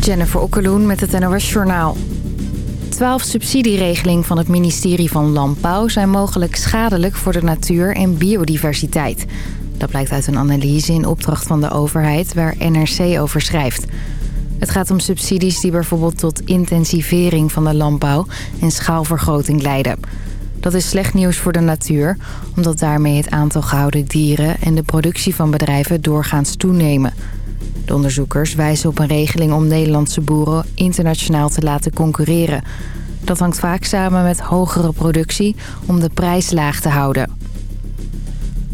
Jennifer Okkeloen met het NOS Journaal. Twaalf subsidieregelingen van het ministerie van Landbouw... zijn mogelijk schadelijk voor de natuur en biodiversiteit. Dat blijkt uit een analyse in opdracht van de overheid... waar NRC over schrijft. Het gaat om subsidies die bijvoorbeeld tot intensivering van de landbouw... en schaalvergroting leiden. Dat is slecht nieuws voor de natuur... omdat daarmee het aantal gehouden dieren... en de productie van bedrijven doorgaans toenemen... De onderzoekers wijzen op een regeling om Nederlandse boeren internationaal te laten concurreren. Dat hangt vaak samen met hogere productie om de prijs laag te houden.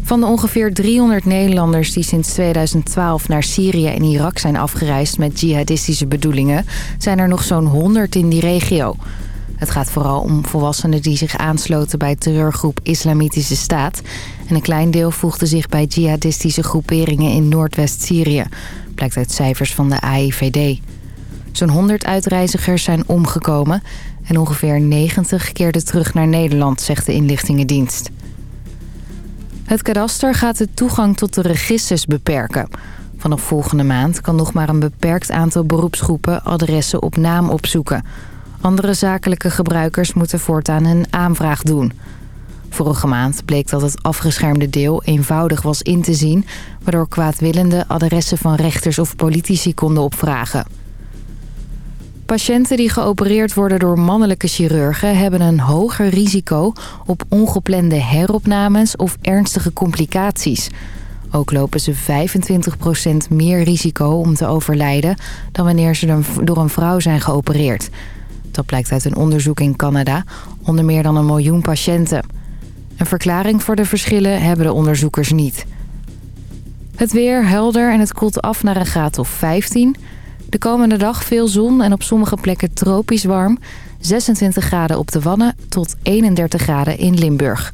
Van de ongeveer 300 Nederlanders die sinds 2012 naar Syrië en Irak zijn afgereisd met jihadistische bedoelingen... zijn er nog zo'n 100 in die regio. Het gaat vooral om volwassenen die zich aansloten bij terreurgroep Islamitische Staat... en een klein deel voegde zich bij jihadistische groeperingen in Noordwest-Syrië blijkt uit cijfers van de AIVD. Zo'n 100 uitreizigers zijn omgekomen en ongeveer 90 keerden terug naar Nederland, zegt de inlichtingendienst. Het kadaster gaat de toegang tot de registers beperken. Vanaf volgende maand kan nog maar een beperkt aantal beroepsgroepen adressen op naam opzoeken. Andere zakelijke gebruikers moeten voortaan een aanvraag doen... Vorige maand bleek dat het afgeschermde deel eenvoudig was in te zien... waardoor kwaadwillende adressen van rechters of politici konden opvragen. Patiënten die geopereerd worden door mannelijke chirurgen... hebben een hoger risico op ongeplande heropnames of ernstige complicaties. Ook lopen ze 25% meer risico om te overlijden... dan wanneer ze door een vrouw zijn geopereerd. Dat blijkt uit een onderzoek in Canada onder meer dan een miljoen patiënten... Een verklaring voor de verschillen hebben de onderzoekers niet. Het weer helder en het koelt af naar een graad of 15. De komende dag veel zon en op sommige plekken tropisch warm. 26 graden op de Wannen tot 31 graden in Limburg.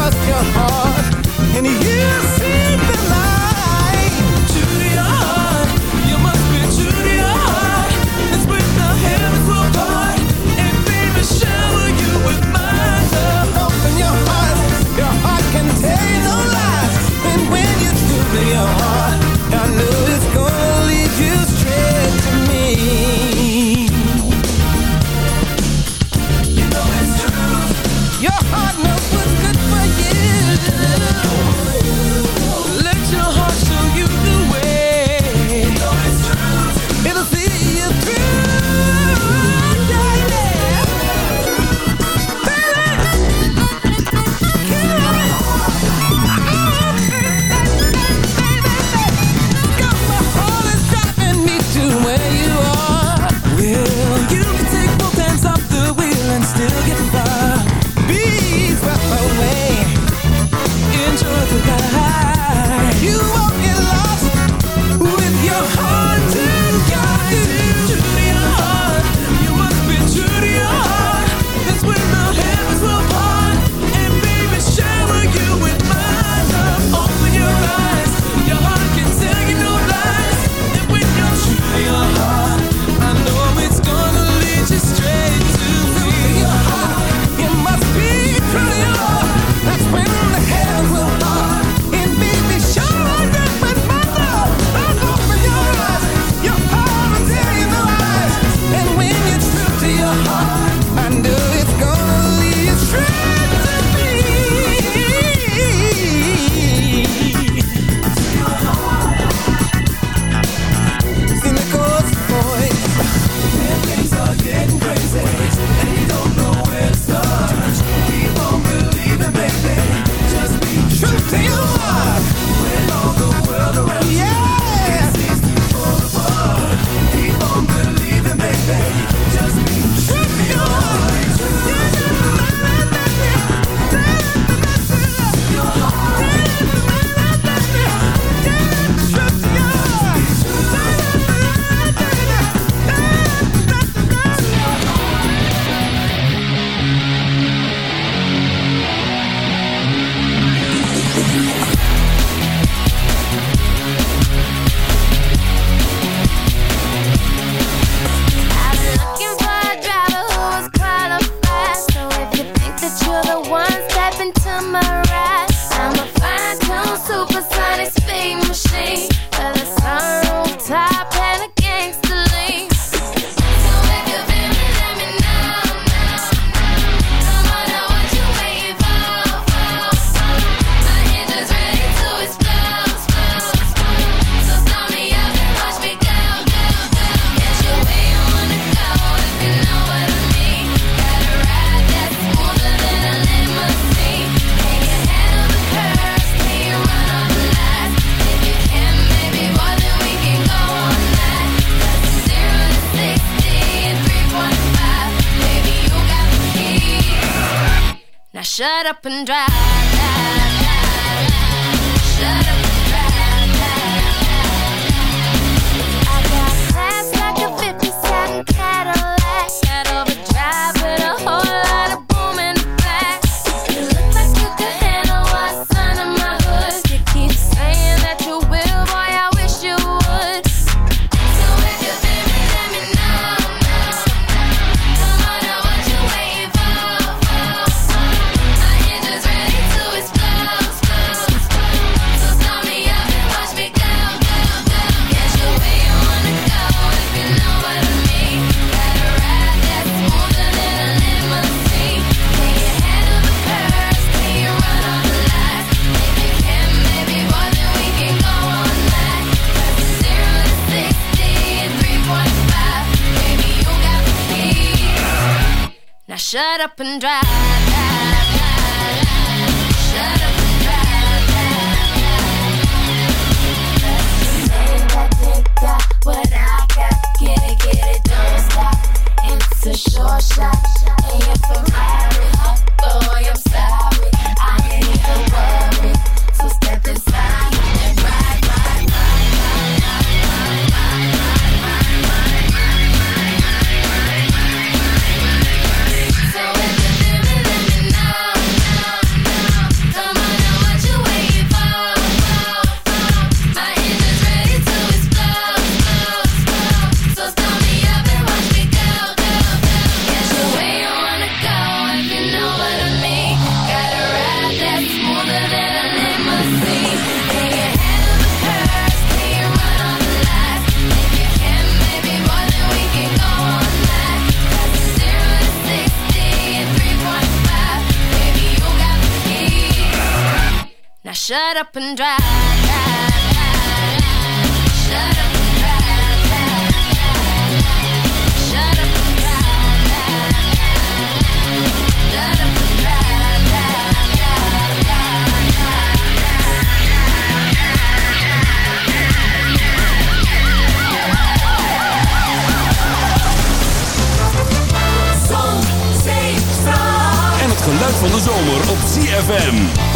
trust your heart. And you up and drive. ZFM.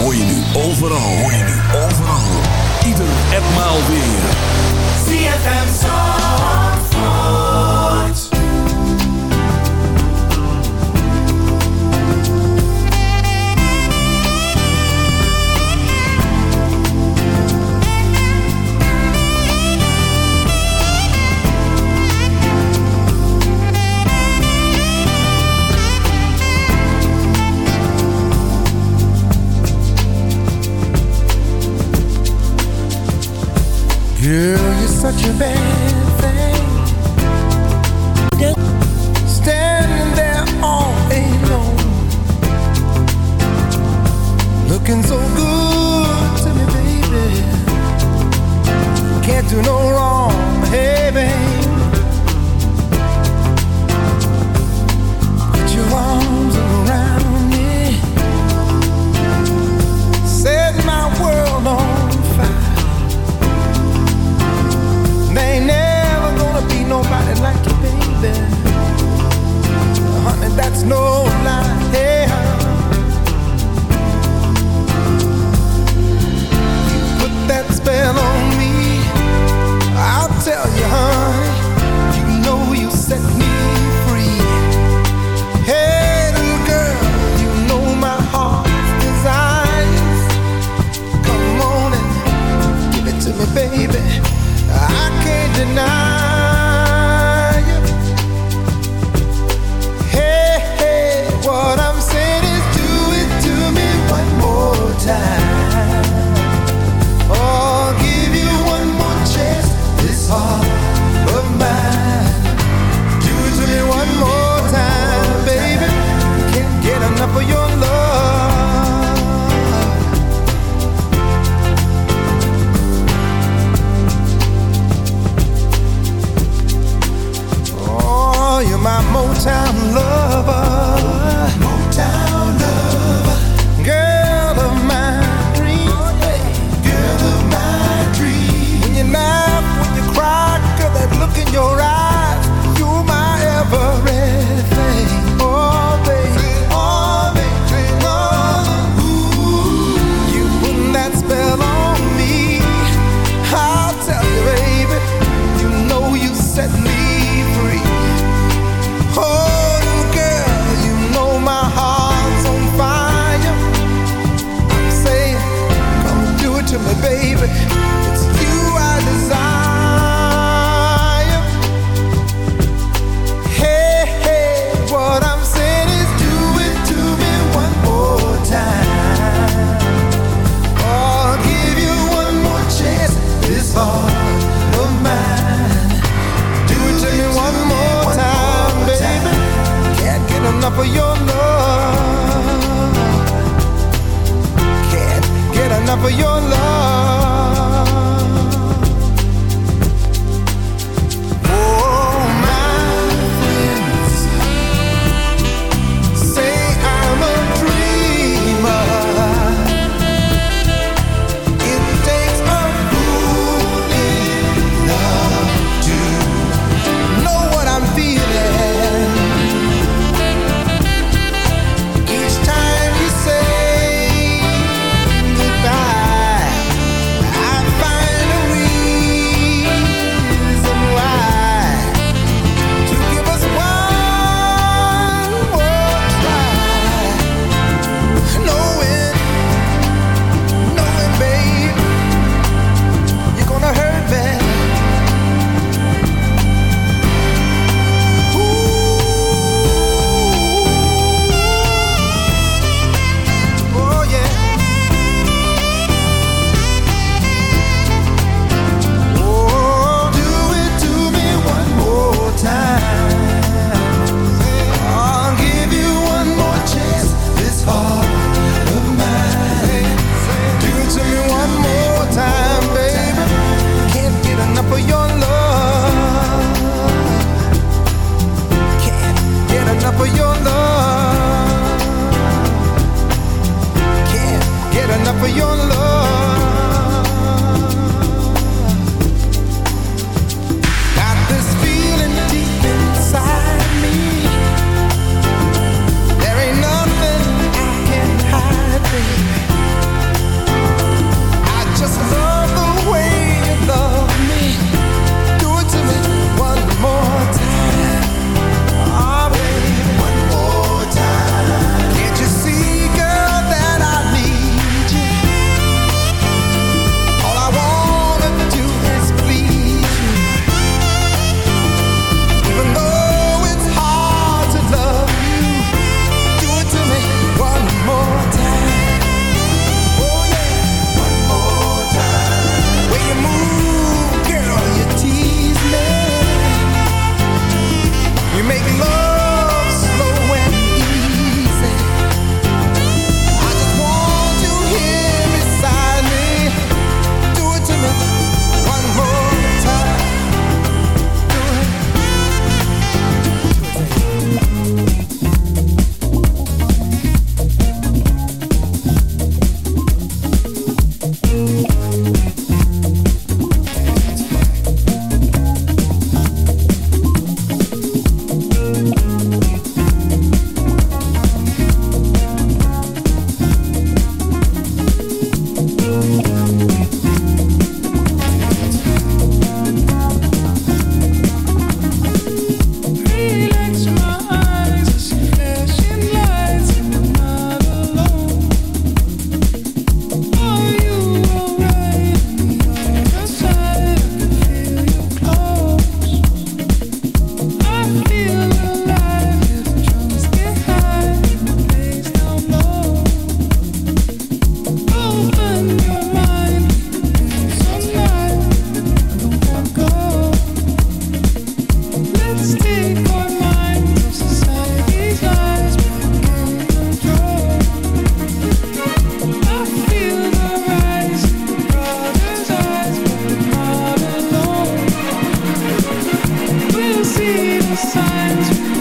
these signs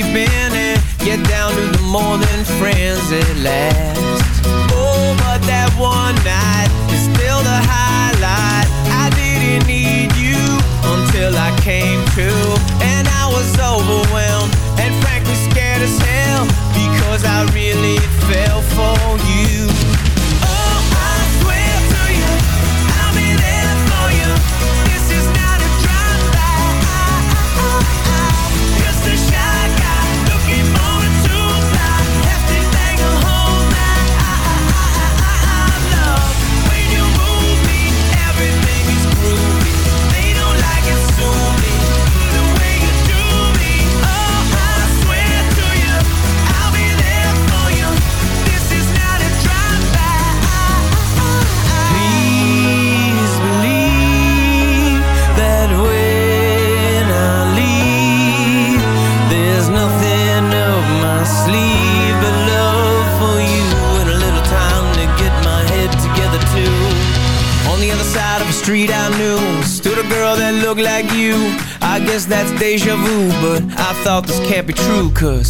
you've been thought this can't be true, cause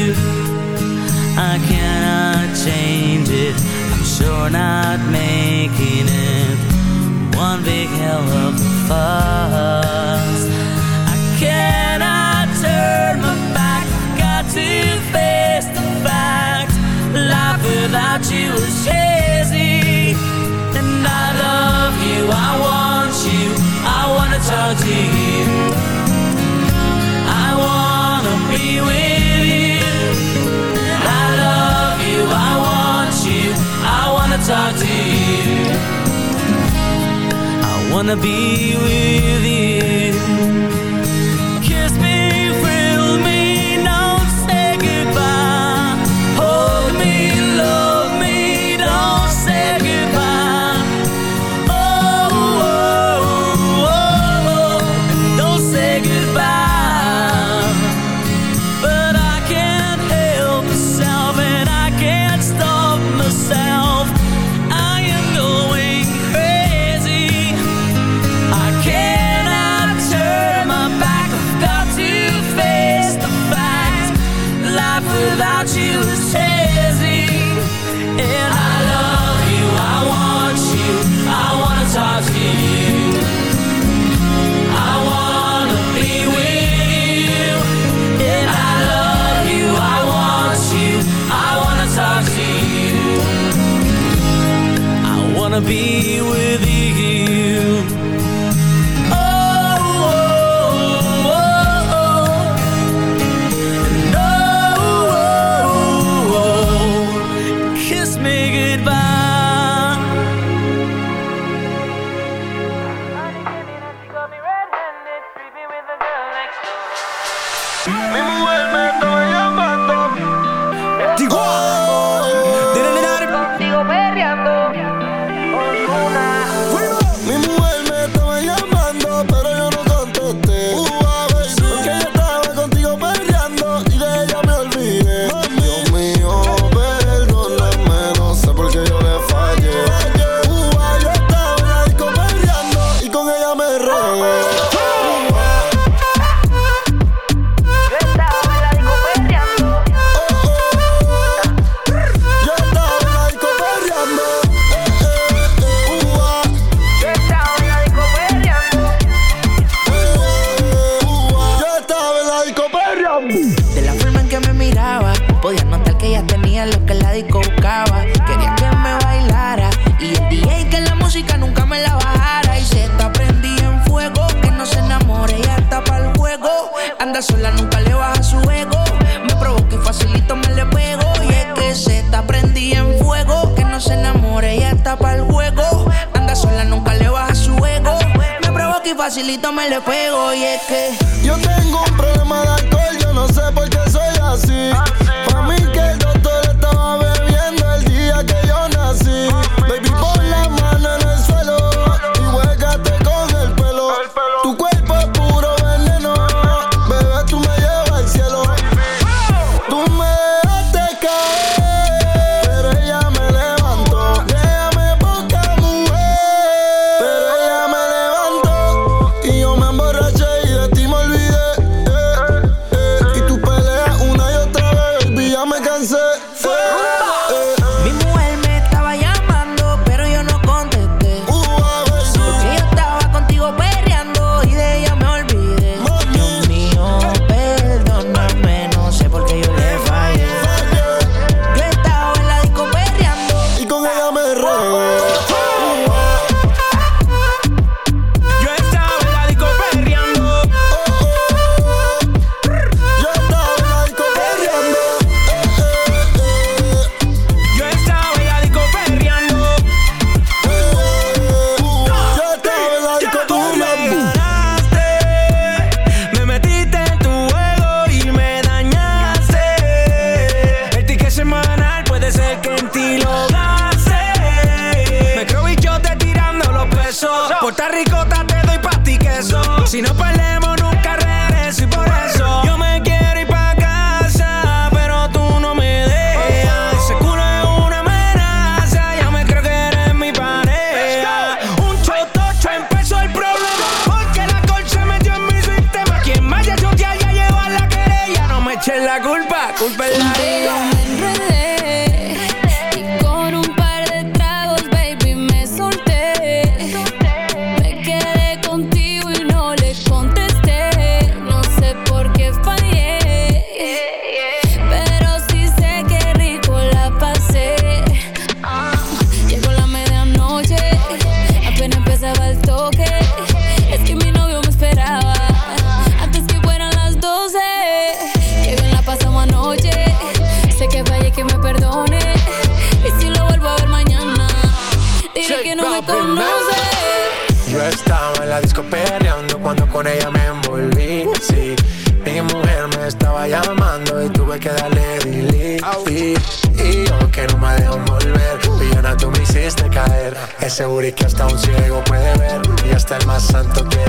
you're not making it one big hell of a fuss. I cannot turn my back, got to face the fact. Life without you is shame. wanna be with you.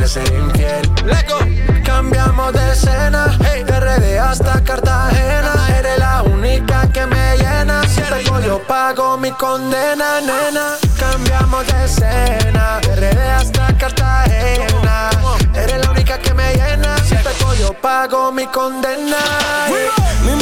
quiere ser Cambiamos de escena, hey. de RD hasta Cartagena. Eres la única que me llena. Si te yo pago mi condena, nena. Cambiamos de escena, de RD hasta Cartagena. Eres la única que me llena. Si te yo pago mi condena. Mi